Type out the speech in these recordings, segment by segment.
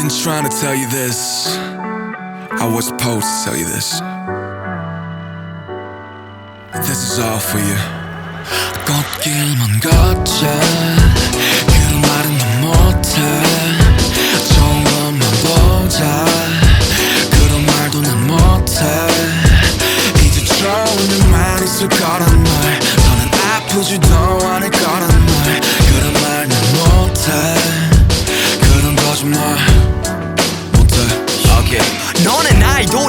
been trying to tell you this. I was supposed to tell you this. This is all for you. 걷길만 걷자. 그 말은 못해. 좋은 것만 보자. 그런 말도 난 못해. 이제 좋은 일만 있을 거란 말. 너는 아프지도 않을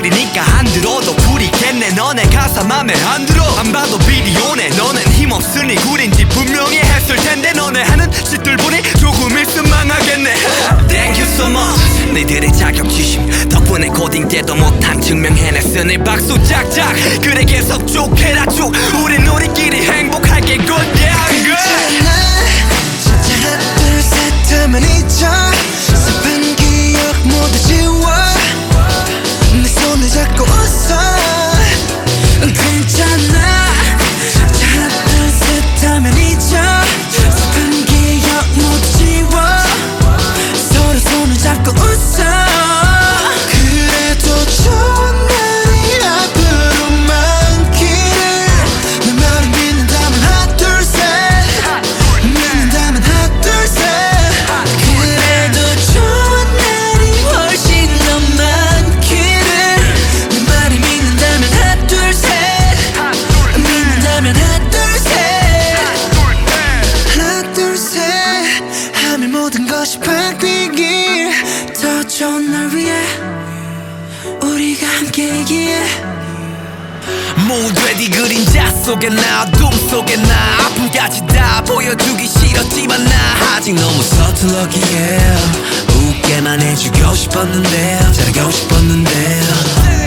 소리니까 안 들어도 불이 겠네. 너네 가사 맘에 안 들어. 안 봐도 비디오네. 너는 힘없으니 구린지 분명히 했을 텐데 너네 하는 짓들 보니 조금 있으면 망하겠네. Thank you so much. 니들의 자격지심 덕분에 고딩 때도 못한 증명해냈으니 박수 짝짝. 그래 계속 쭉 해라 쭉. 우린 우리끼리 행 어떻게 얘기해 모두의 네 그림자 속에 나둠 속에 나. 아픔까지 다 보여주기 싫었지만 나. 아직 너무 서툴러기에 웃게만 해주고 싶었는데 잘하고 싶었는데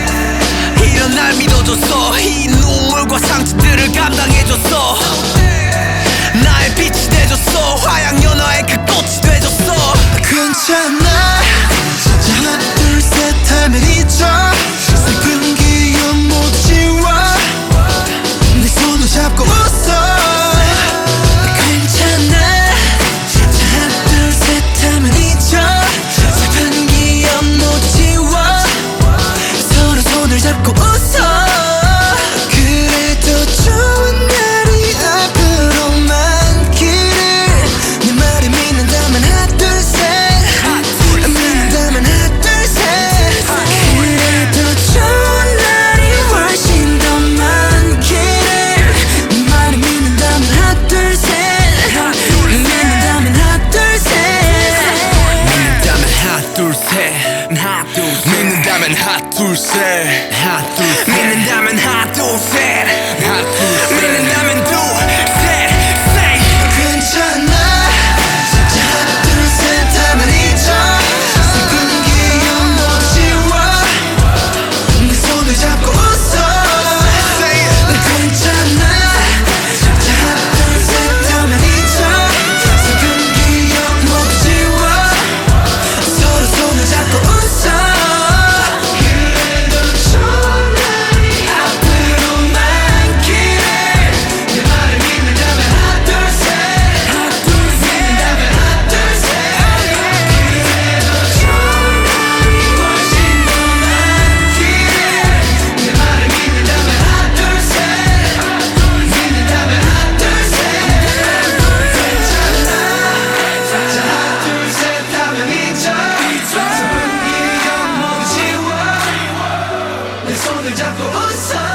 둘셋 하나 둘셋 믿는다면 하 손을 잡고 웃어.